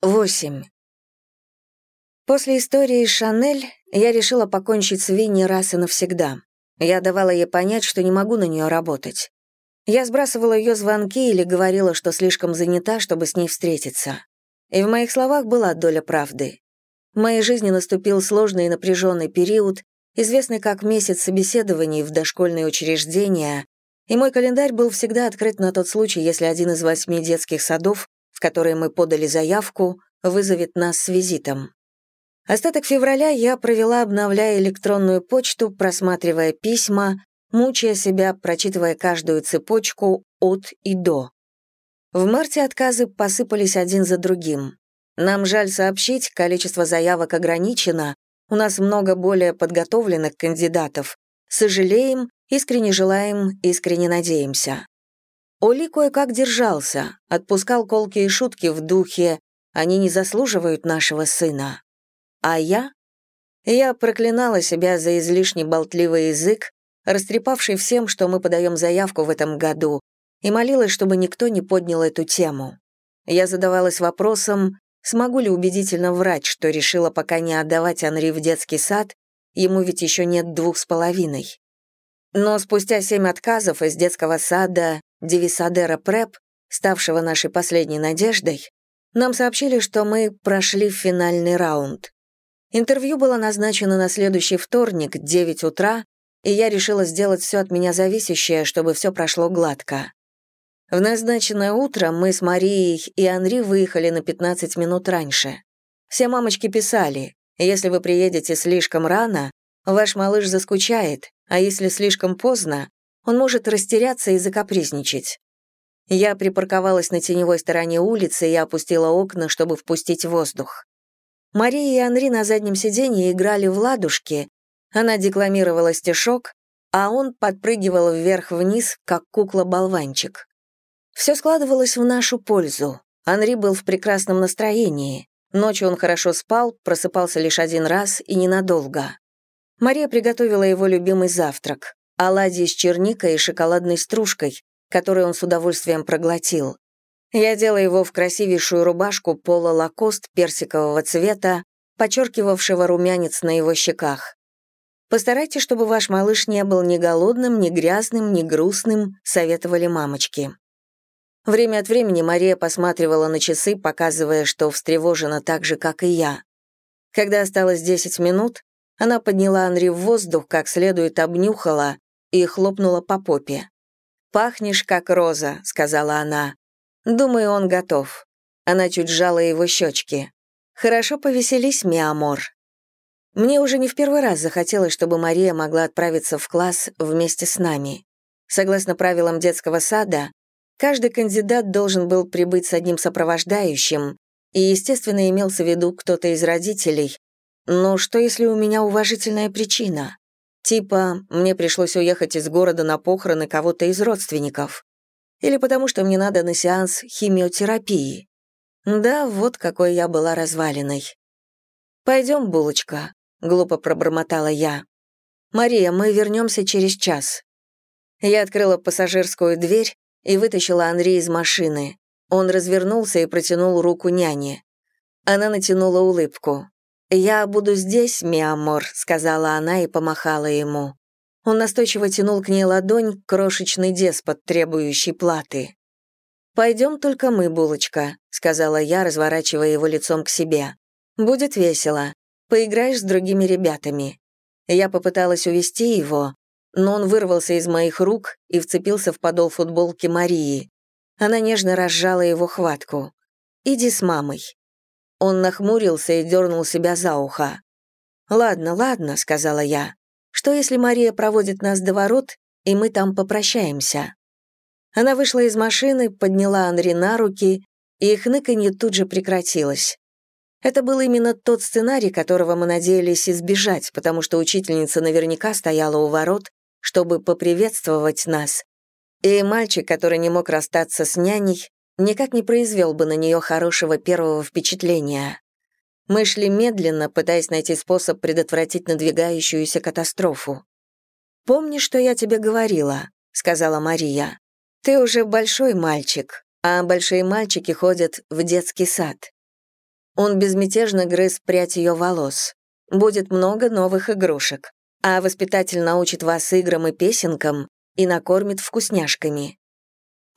8. После истории Шанель я решила покончить с Винни раз и навсегда. Я давала ей понять, что не могу на нее работать. Я сбрасывала ее звонки или говорила, что слишком занята, чтобы с ней встретиться. И в моих словах была доля правды. В моей жизни наступил сложный и напряженный период, известный как месяц собеседований в дошкольные учреждения, и мой календарь был всегда открыт на тот случай, если один из восьми детских садов в которые мы подали заявку, вызовет нас с визитом. Остаток февраля я провела, обновляя электронную почту, просматривая письма, мучая себя, прочитывая каждую цепочку от и до. В марте отказы посыпались один за другим. Нам жаль сообщить, количество заявок ограничено, у нас много более подготовленных кандидатов. Сожалеем, искренне желаем, искренне надеемся. Оли кое-как держался, отпускал колкие шутки в духе «они не заслуживают нашего сына». А я? Я проклинала себя за излишне болтливый язык, растрепавший всем, что мы подаем заявку в этом году, и молилась, чтобы никто не поднял эту тему. Я задавалась вопросом, смогу ли убедительно врать, что решила пока не отдавать Анри в детский сад, ему ведь еще нет двух с половиной. Но спустя семь отказов из детского сада Девисадера Преп, ставшего нашей последней надеждой, нам сообщили, что мы прошли финальный раунд. Интервью было назначено на следующий вторник, 9 утра, и я решила сделать все от меня зависящее, чтобы все прошло гладко. В назначенное утро мы с Марией и Анри выехали на 15 минут раньше. Все мамочки писали, если вы приедете слишком рано, ваш малыш заскучает, а если слишком поздно, он может растеряться и закапризничать. Я припарковалась на теневой стороне улицы и опустила окна, чтобы впустить воздух. Мария и Анри на заднем сиденье играли в ладушки, она декламировала стишок, а он подпрыгивал вверх-вниз, как кукла-болванчик. Все складывалось в нашу пользу. Анри был в прекрасном настроении. Ночью он хорошо спал, просыпался лишь один раз и ненадолго. Мария приготовила его любимый завтрак оладьи с черникой и шоколадной стружкой, которую он с удовольствием проглотил. Я одела его в красивейшую рубашку пола лакост персикового цвета, подчеркивавшего румянец на его щеках. «Постарайтесь, чтобы ваш малыш не был ни голодным, ни грязным, ни грустным», — советовали мамочки. Время от времени Мария посматривала на часы, показывая, что встревожена так же, как и я. Когда осталось 10 минут, она подняла Анри в воздух, как следует обнюхала и хлопнула по попе. «Пахнешь, как роза», — сказала она. «Думаю, он готов». Она чуть сжала его щечки. «Хорошо повеселись, mi amor». Мне уже не в первый раз захотелось, чтобы Мария могла отправиться в класс вместе с нами. Согласно правилам детского сада, каждый кандидат должен был прибыть с одним сопровождающим, и, естественно, имелся в виду кто-то из родителей. Но что, если у меня уважительная причина? Типа, мне пришлось уехать из города на похороны кого-то из родственников. Или потому что мне надо на сеанс химиотерапии. Да, вот какой я была развалиной. «Пойдем, булочка», — глупо пробормотала я. «Мария, мы вернемся через час». Я открыла пассажирскую дверь и вытащила Анри из машины. Он развернулся и протянул руку няне. Она натянула улыбку. «Я буду здесь, mi amor», — сказала она и помахала ему. Он настойчиво тянул к ней ладонь, крошечный деспот, требующий платы. «Пойдем только мы, булочка», — сказала я, разворачивая его лицом к себе. «Будет весело. Поиграешь с другими ребятами». Я попыталась увести его, но он вырвался из моих рук и вцепился в подол футболки Марии. Она нежно разжала его хватку. «Иди с мамой». Он нахмурился и дернул себя за ухо. «Ладно, ладно», — сказала я. «Что, если Мария проводит нас до ворот, и мы там попрощаемся?» Она вышла из машины, подняла Анри на руки, и их ныканье тут же прекратилось. Это был именно тот сценарий, которого мы надеялись избежать, потому что учительница наверняка стояла у ворот, чтобы поприветствовать нас. И мальчик, который не мог расстаться с няней, никак не произвел бы на нее хорошего первого впечатления. Мы шли медленно, пытаясь найти способ предотвратить надвигающуюся катастрофу. «Помни, что я тебе говорила», — сказала Мария. «Ты уже большой мальчик, а большие мальчики ходят в детский сад». Он безмятежно грыз прядь ее волос. «Будет много новых игрушек, а воспитатель научит вас играм и песенкам и накормит вкусняшками».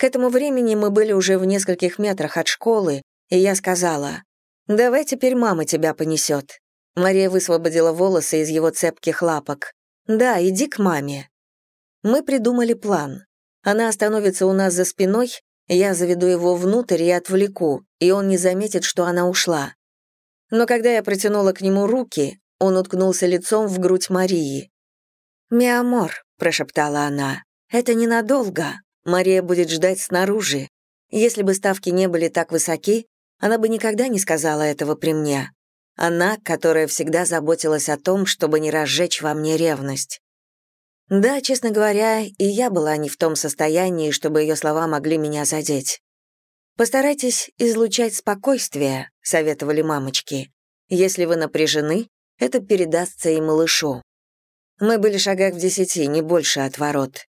К этому времени мы были уже в нескольких метрах от школы, и я сказала, «Давай теперь мама тебя понесет». Мария высвободила волосы из его цепких лапок. «Да, иди к маме». Мы придумали план. Она остановится у нас за спиной, я заведу его внутрь и отвлеку, и он не заметит, что она ушла. Но когда я протянула к нему руки, он уткнулся лицом в грудь Марии. «Mi amor», — прошептала она, — «это ненадолго. Мария будет ждать снаружи. Если бы ставки не были так высоки, она бы никогда не сказала этого при мне. Она, которая всегда заботилась о том, чтобы не разжечь во мне ревность. Да, честно говоря, и я была не в том состоянии, чтобы ее слова могли меня задеть. «Постарайтесь излучать спокойствие», — советовали мамочки. «Если вы напряжены, это передастся и малышу». Мы были шагах в десяти, не больше от ворот.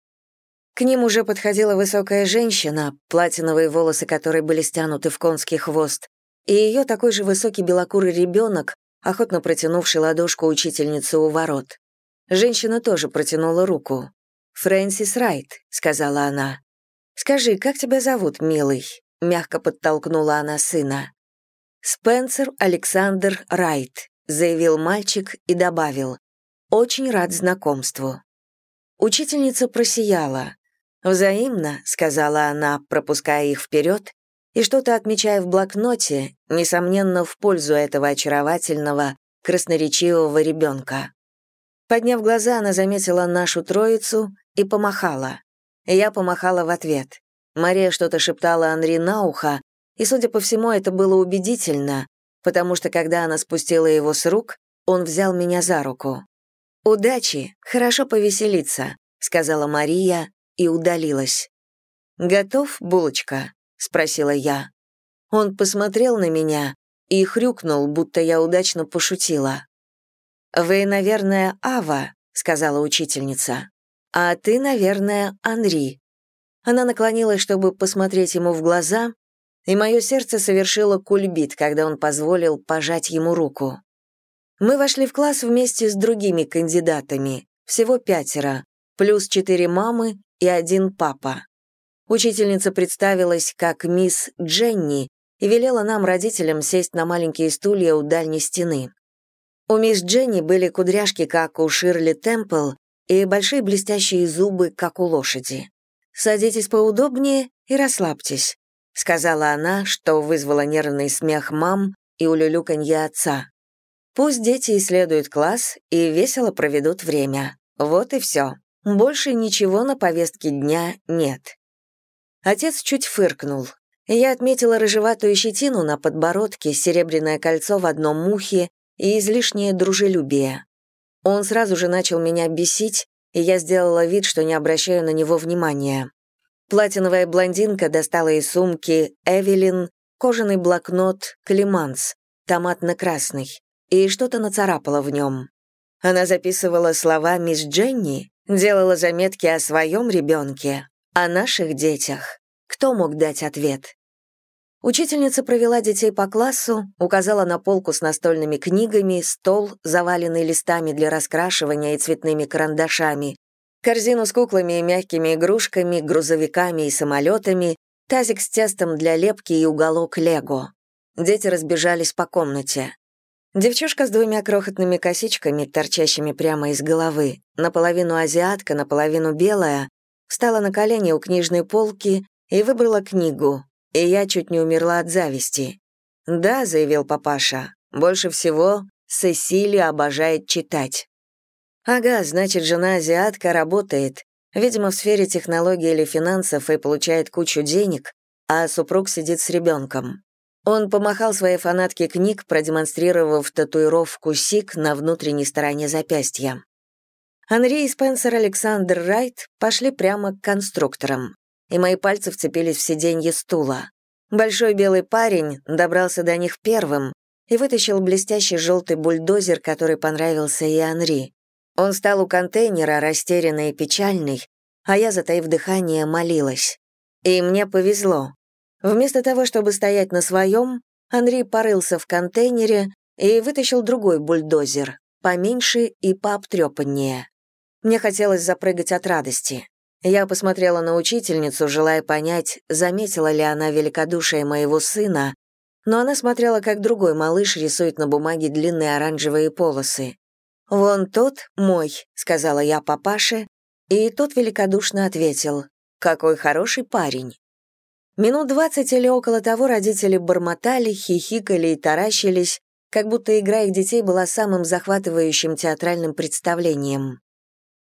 К ним уже подходила высокая женщина, платиновые волосы которой были стянуты в конский хвост, и ее такой же высокий белокурый ребенок, охотно протянувший ладошку учительницы у ворот. Женщина тоже протянула руку. «Фрэнсис Райт», — сказала она. «Скажи, как тебя зовут, милый?» — мягко подтолкнула она сына. «Спенсер Александр Райт», — заявил мальчик и добавил. «Очень рад знакомству». Учительница просияла. «Взаимно», — сказала она, пропуская их вперед, и что-то отмечая в блокноте, несомненно, в пользу этого очаровательного, красноречивого ребенка. Подняв глаза, она заметила нашу троицу и помахала. Я помахала в ответ. Мария что-то шептала Анри на ухо, и, судя по всему, это было убедительно, потому что, когда она спустила его с рук, он взял меня за руку. «Удачи, хорошо повеселиться», — сказала Мария и удалилась. «Готов, булочка?» — спросила я. Он посмотрел на меня и хрюкнул, будто я удачно пошутила. «Вы, наверное, Ава», — сказала учительница. «А ты, наверное, Анри». Она наклонилась, чтобы посмотреть ему в глаза, и мое сердце совершило кульбит, когда он позволил пожать ему руку. Мы вошли в класс вместе с другими кандидатами, всего пятеро, плюс четыре мамы и один папа. Учительница представилась как мисс Дженни и велела нам, родителям, сесть на маленькие стулья у дальней стены. У мисс Дженни были кудряшки, как у Ширли Темпл, и большие блестящие зубы, как у лошади. «Садитесь поудобнее и расслабьтесь», — сказала она, что вызвало нервный смех мам и улюлюканье отца. «Пусть дети исследуют класс и весело проведут время. Вот и все. Больше ничего на повестке дня нет». Отец чуть фыркнул. Я отметила рыжеватую щетину на подбородке, серебряное кольцо в одном ухе и излишнее дружелюбие. Он сразу же начал меня бесить, и я сделала вид, что не обращаю на него внимания. Платиновая блондинка достала из сумки Эвелин кожаный блокнот «Климанс», томатно-красный, и что-то нацарапала в нем. Она записывала слова мисс Дженни, делала заметки о своем ребенке, о наших детях. Кто мог дать ответ? Учительница провела детей по классу, указала на полку с настольными книгами, стол, заваленный листами для раскрашивания и цветными карандашами, корзину с куклами и мягкими игрушками, грузовиками и самолетами, тазик с тестом для лепки и уголок лего. Дети разбежались по комнате. Девчушка с двумя крохотными косичками, торчащими прямо из головы, наполовину азиатка, наполовину белая, встала на колени у книжной полки и выбрала книгу и я чуть не умерла от зависти. «Да», — заявил папаша, — «больше всего Сесили обожает читать». «Ага, значит, жена азиатка работает, видимо, в сфере технологий или финансов и получает кучу денег, а супруг сидит с ребенком. Он помахал своей фанатке книг, продемонстрировав татуировку СИК на внутренней стороне запястья. Анри и Спенсер Александр Райт пошли прямо к конструкторам и мои пальцы вцепились в сиденье стула. Большой белый парень добрался до них первым и вытащил блестящий желтый бульдозер, который понравился и Анри. Он стал у контейнера, растерянный и печальный, а я, затаив дыхание, молилась. И мне повезло. Вместо того, чтобы стоять на своем, Андрей порылся в контейнере и вытащил другой бульдозер, поменьше и пообтрепаннее. Мне хотелось запрыгать от радости. Я посмотрела на учительницу, желая понять, заметила ли она великодушие моего сына, но она смотрела, как другой малыш рисует на бумаге длинные оранжевые полосы. «Вон тот мой», — сказала я папаше, и тот великодушно ответил, «Какой хороший парень». Минут двадцать или около того родители бормотали, хихикали и таращились, как будто игра их детей была самым захватывающим театральным представлением.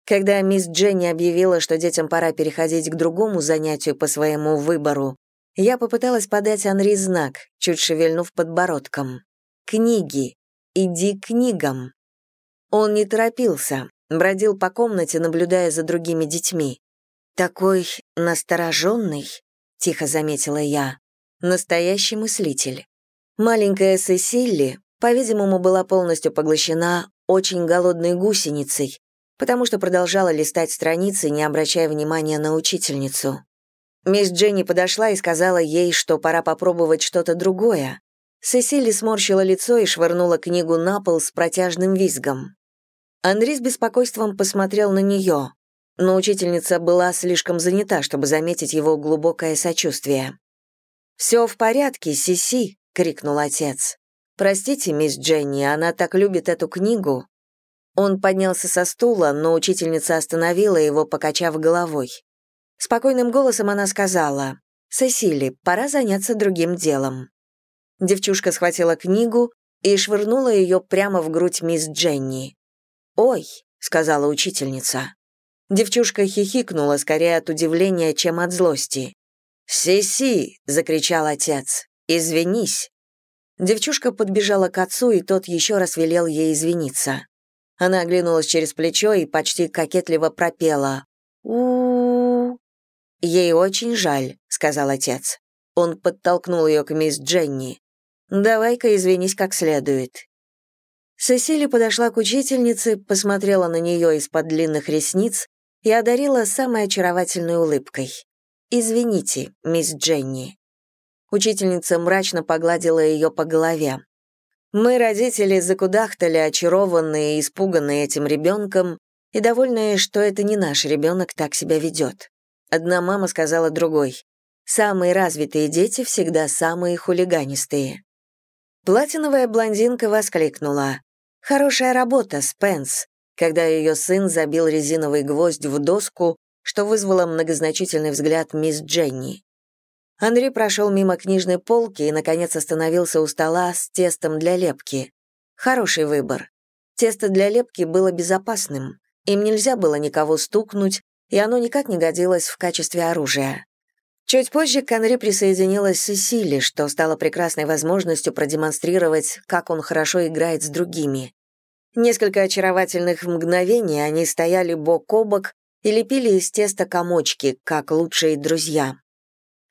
Когда мисс Дженни объявила, что детям пора переходить к другому занятию по своему выбору, я попыталась подать Анри знак, чуть шевельнув подбородком. «Книги! Иди к книгам!» Он не торопился, бродил по комнате, наблюдая за другими детьми. «Такой настороженный», — тихо заметила я, — «настоящий мыслитель». Маленькая Сесилли, по-видимому, была полностью поглощена очень голодной гусеницей, потому что продолжала листать страницы, не обращая внимания на учительницу. Мисс Дженни подошла и сказала ей, что пора попробовать что-то другое. Сесили сморщила лицо и швырнула книгу на пол с протяжным визгом. Андрей с беспокойством посмотрел на нее, но учительница была слишком занята, чтобы заметить его глубокое сочувствие. «Все в порядке, Сиси», — крикнул отец. «Простите, мисс Дженни, она так любит эту книгу». Он поднялся со стула, но учительница остановила его, покачав головой. Спокойным голосом она сказала, «Сесили, пора заняться другим делом». Девчушка схватила книгу и швырнула ее прямо в грудь мисс Дженни. «Ой», — сказала учительница. Девчушка хихикнула скорее от удивления, чем от злости. «Си-си!» — закричал отец. «Извинись!» Девчушка подбежала к отцу, и тот еще раз велел ей извиниться. Она оглянулась через плечо и почти кокетливо пропела. у, «Ей очень жаль», — сказал отец. Он подтолкнул ее к мисс Дженни. «Давай-ка извинись как следует. Сесили подошла к учительнице, посмотрела на нее из-под длинных ресниц и одарила самой очаровательной улыбкой. «Извините, мисс Дженни». Учительница мрачно погладила ее по голове. «Мы, родители, закудахтали, очарованные и испуганные этим ребенком, и довольные, что это не наш ребенок так себя ведет. Одна мама сказала другой. Самые развитые дети всегда самые хулиганистые. Платиновая блондинка воскликнула. Хорошая работа, Спенс, когда ее сын забил резиновый гвоздь в доску, что вызвало многозначительный взгляд мисс Дженни. Андрей прошел мимо книжной полки и, наконец, остановился у стола с тестом для лепки. Хороший выбор. Тесто для лепки было безопасным. Им нельзя было никого стукнуть, и оно никак не годилось в качестве оружия. Чуть позже к Анри присоединилась Сесили, что стало прекрасной возможностью продемонстрировать, как он хорошо играет с другими. Несколько очаровательных мгновений они стояли бок о бок и лепили из теста комочки, как лучшие друзья.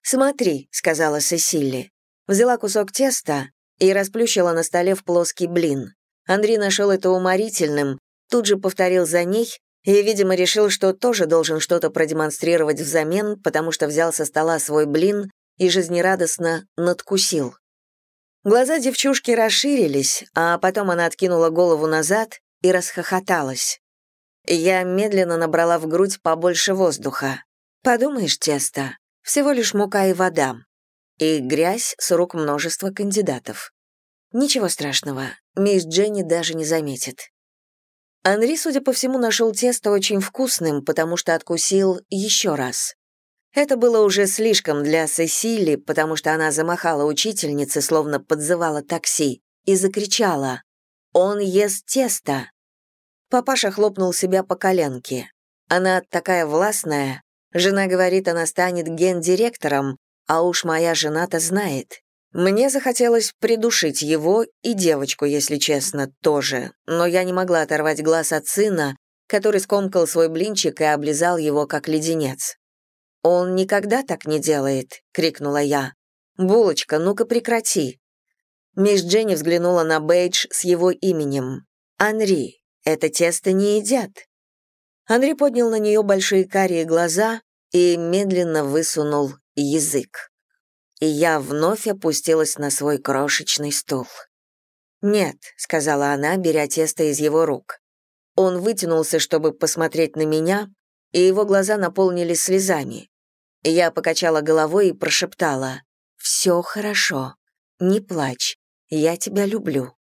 «Смотри», — сказала Сесили. Взяла кусок теста и расплющила на столе в плоский блин. Андрей нашел это уморительным, тут же повторил за ней и, видимо, решил, что тоже должен что-то продемонстрировать взамен, потому что взял со стола свой блин и жизнерадостно надкусил. Глаза девчушки расширились, а потом она откинула голову назад и расхохоталась. Я медленно набрала в грудь побольше воздуха. Подумаешь, тесто, всего лишь мука и вода. И грязь с рук множества кандидатов. Ничего страшного, мисс Дженни даже не заметит. Анри, судя по всему, нашел тесто очень вкусным, потому что откусил еще раз. Это было уже слишком для Сесили, потому что она замахала учительнице, словно подзывала такси, и закричала «Он ест тесто!». Папаша хлопнул себя по коленке. Она такая властная. Жена говорит, она станет гендиректором, а уж моя жена-то знает. Мне захотелось придушить его и девочку, если честно, тоже, но я не могла оторвать глаз от сына, который скомкал свой блинчик и облизал его, как леденец. «Он никогда так не делает», — крикнула я. «Булочка, ну-ка прекрати». Мисс Дженни взглянула на бейдж с его именем. «Анри, это тесто не едят». Анри поднял на нее большие карие глаза и медленно высунул язык. и я вновь опустилась на свой крошечный стул. «Нет», — сказала она, беря тесто из его рук. Он вытянулся, чтобы посмотреть на меня, и его глаза наполнились слезами. Я покачала головой и прошептала «Все хорошо, не плачь, я тебя люблю».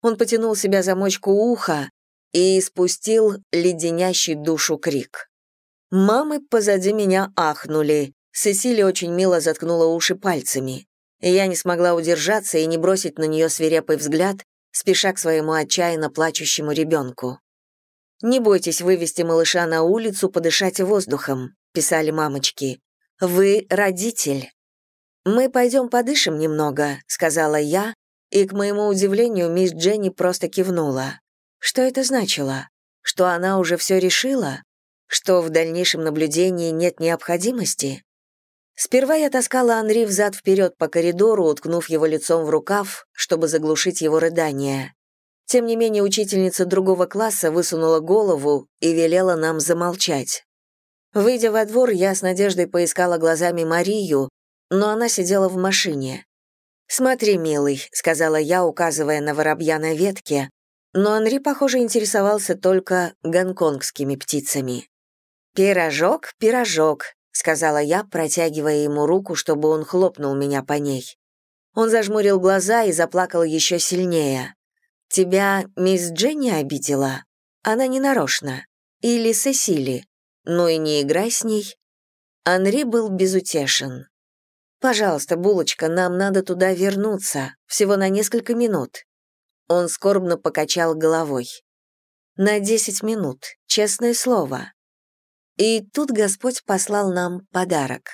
Он потянул себя за мочку уха и испустил леденящий душу крик. Мамы позади меня ахнули. Сесили очень мило заткнула уши пальцами. Я не смогла удержаться и не бросить на нее свирепый взгляд, спеша к своему отчаянно плачущему ребенку. «Не бойтесь вывести малыша на улицу подышать воздухом», — писали мамочки. «Вы родитель». «Мы пойдем подышим немного», — сказала я, и, к моему удивлению, мисс Дженни просто кивнула. Что это значило? Что она уже все решила? Что в дальнейшем наблюдении нет необходимости? Сперва я таскала Анри взад-вперед по коридору, уткнув его лицом в рукав, чтобы заглушить его рыдания. Тем не менее, учительница другого класса высунула голову и велела нам замолчать. Выйдя во двор, я с надеждой поискала глазами Марию, но она сидела в машине. «Смотри, милый», — сказала я, указывая на воробья на ветке, но Анри, похоже, интересовался только гонконгскими птицами. «Пирожок, пирожок», — сказала я, протягивая ему руку, чтобы он хлопнул меня по ней. Он зажмурил глаза и заплакал еще сильнее. «Тебя мисс Дженни обидела? Она не нарочно. Или Сесили? Ну и не играй с ней». Анри был безутешен. «Пожалуйста, булочка, нам надо туда вернуться, всего на несколько минут». Он скорбно покачал головой. «На десять минут, честное слово». И тут Господь послал нам подарок.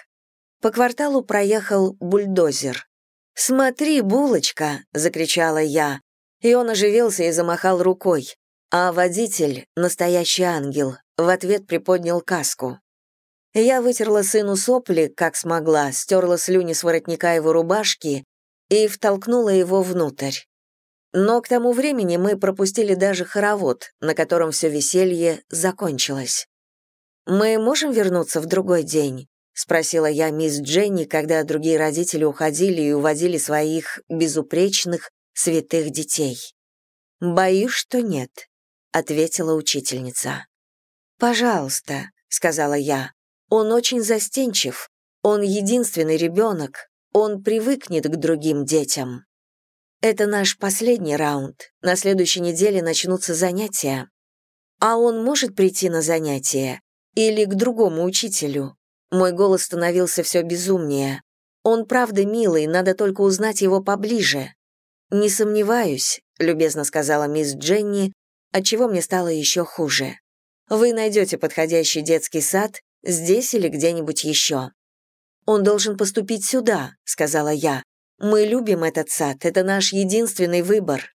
По кварталу проехал бульдозер. «Смотри, булочка!» — закричала я. И он оживился и замахал рукой. А водитель, настоящий ангел, в ответ приподнял каску. Я вытерла сыну сопли, как смогла, стерла слюни с воротника его рубашки и втолкнула его внутрь. Но к тому времени мы пропустили даже хоровод, на котором все веселье закончилось. «Мы можем вернуться в другой день?» — спросила я мисс Дженни, когда другие родители уходили и уводили своих безупречных, святых детей. «Боюсь, что нет», — ответила учительница. «Пожалуйста», — сказала я, он очень застенчив. Он единственный ребенок. Он привыкнет к другим детям. Это наш последний раунд. На следующей неделе начнутся занятия. А он может прийти на занятия? Или к другому учителю? Мой голос становился все безумнее. Он правда милый, надо только узнать его поближе. «Не сомневаюсь», — любезно сказала мисс Дженни, отчего мне стало еще хуже. «Вы найдете подходящий детский сад Здесь или где-нибудь еще. «Он должен поступить сюда», — сказала я. «Мы любим этот сад, это наш единственный выбор».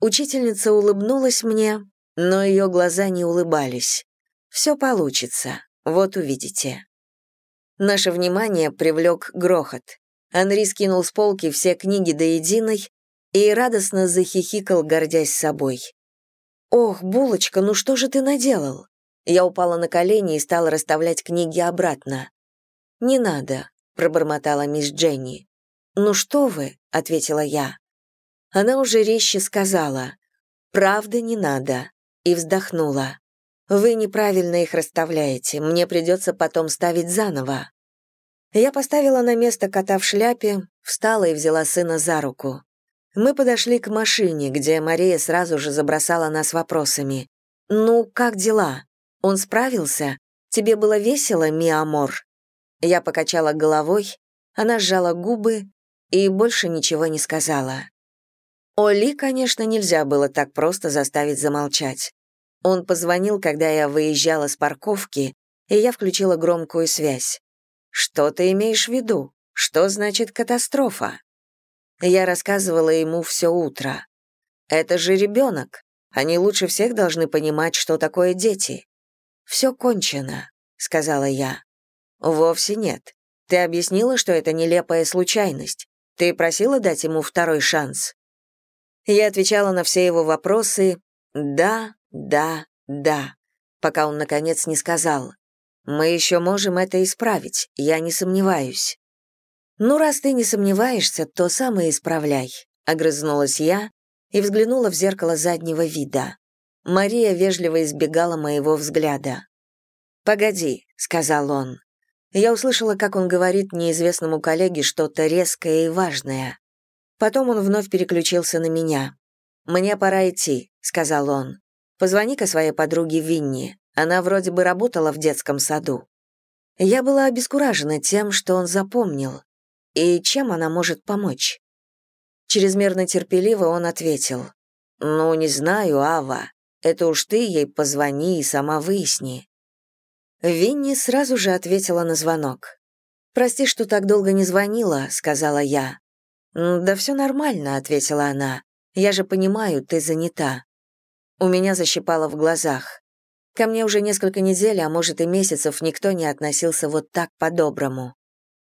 Учительница улыбнулась мне, но ее глаза не улыбались. «Все получится, вот увидите». Наше внимание привлек грохот. Анри скинул с полки все книги до единой и радостно захихикал, гордясь собой. «Ох, булочка, ну что же ты наделал?» Я упала на колени и стала расставлять книги обратно. «Не надо», — пробормотала мисс Дженни. «Ну что вы», — ответила я. Она уже резче сказала. «Правда, не надо», и вздохнула. «Вы неправильно их расставляете, мне придется потом ставить заново». Я поставила на место кота в шляпе, встала и взяла сына за руку. Мы подошли к машине, где Мария сразу же забросала нас вопросами. «Ну, как дела?» Он справился? Тебе было весело, mi amor?» Я покачала головой, она сжала губы и больше ничего не сказала. Оли, конечно, нельзя было так просто заставить замолчать. Он позвонил, когда я выезжала с парковки, и я включила громкую связь. «Что ты имеешь в виду? Что значит катастрофа?» Я рассказывала ему все утро. «Это же ребенок. Они лучше всех должны понимать, что такое дети. «Все кончено», — сказала я. «Вовсе нет. Ты объяснила, что это нелепая случайность. Ты просила дать ему второй шанс?» Я отвечала на все его вопросы «да, да, да», пока он, наконец, не сказал. «Мы еще можем это исправить, я не сомневаюсь». «Ну, раз ты не сомневаешься, то сам и исправляй», — огрызнулась я и взглянула в зеркало заднего вида. Мария вежливо избегала моего взгляда. «Погоди», — сказал он. Я услышала, как он говорит неизвестному коллеге что-то резкое и важное. Потом он вновь переключился на меня. «Мне пора идти», — сказал он. «Позвони-ка своей подруге Винни. Она вроде бы работала в детском саду». Я была обескуражена тем, что он запомнил. И чем она может помочь? Чрезмерно терпеливо он ответил. «Ну, не знаю, Ава. Это уж ты ей позвони и сама выясни». Винни сразу же ответила на звонок. «Прости, что так долго не звонила», — сказала я. «Да все нормально», — ответила она. «Я же понимаю, ты занята». У меня защипало в глазах. Ко мне уже несколько недель, а может и месяцев, никто не относился вот так по-доброму.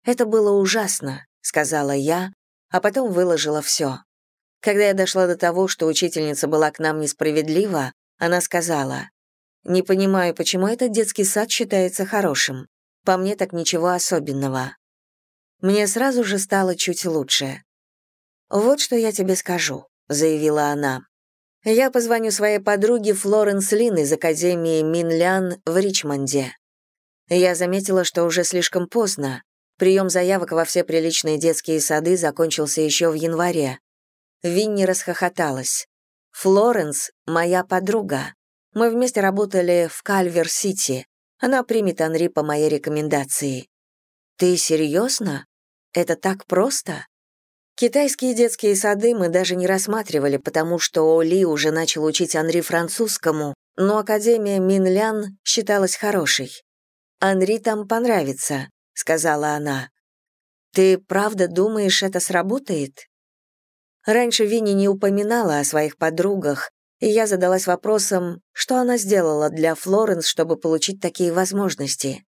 Это было ужасно, сказала я, а потом выложила все. Когда я дошла до того, что учительница была к нам несправедлива, она сказала, «Не понимаю, почему этот детский сад считается хорошим. По мне так ничего особенного». Мне сразу же стало чуть лучше. «Вот что я тебе скажу», — заявила она. Я позвоню своей подруге Флоренс Лин из Академии Минлян в Ричмонде. Я заметила, что уже слишком поздно. Прием заявок во все приличные детские сады закончился еще в январе. Винни расхохоталась. «Флоренс — моя подруга. Мы вместе работали в Кальвер-Сити. Она примет Анри по моей рекомендации». «Ты серьезно? Это так просто?» Китайские детские сады мы даже не рассматривали, потому что Оли уже начал учить Анри французскому, но Академия Минлян считалась хорошей. «Анри там понравится», — сказала она. «Ты правда думаешь, это сработает?» Раньше Винни не упоминала о своих подругах, и я задалась вопросом, что она сделала для Флоренс, чтобы получить такие возможности.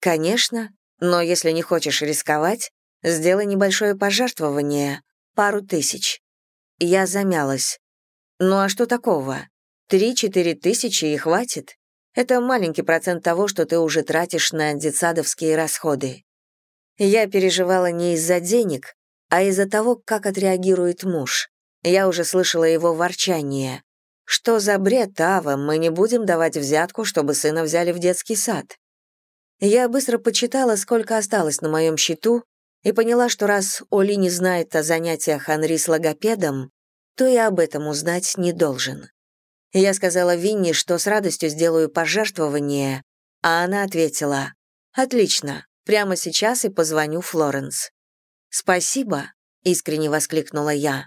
«Конечно, но если не хочешь рисковать, Сделай небольшое пожертвование, пару тысяч. Я замялась. Ну а что такого? Три-четыре тысячи и хватит. Это маленький процент того, что ты уже тратишь на детсадовские расходы. Я переживала не из-за денег, а из-за того, как отреагирует муж. Я уже слышала его ворчание. «Что за бред, Ава? Мы не будем давать взятку, чтобы сына взяли в детский сад». Я быстро почитала, сколько осталось на моем счету, и поняла, что раз Оли не знает о занятиях Анри с логопедом, то и об этом узнать не должен. Я сказала Винни, что с радостью сделаю пожертвование, а она ответила, «Отлично, прямо сейчас и позвоню Флоренс». «Спасибо», — искренне воскликнула я.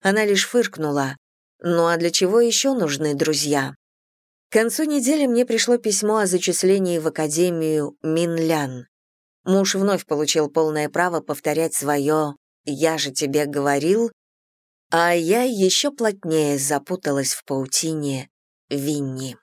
Она лишь фыркнула. «Ну а для чего еще нужны друзья?» К концу недели мне пришло письмо о зачислении в Академию Минлян. Муж вновь получил полное право повторять свое «я же тебе говорил», а я еще плотнее запуталась в паутине Винни.